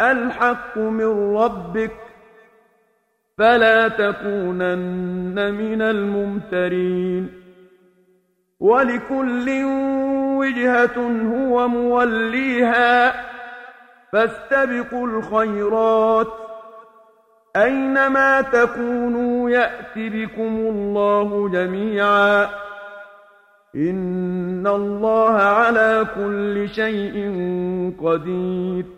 الحق من ربك فلا تكونن من الممترين ولكل وجهة هو موليها فاستبقوا الخيرات أينما تكونوا يأتي بكم الله جميعا إن الله على كل شيء قدير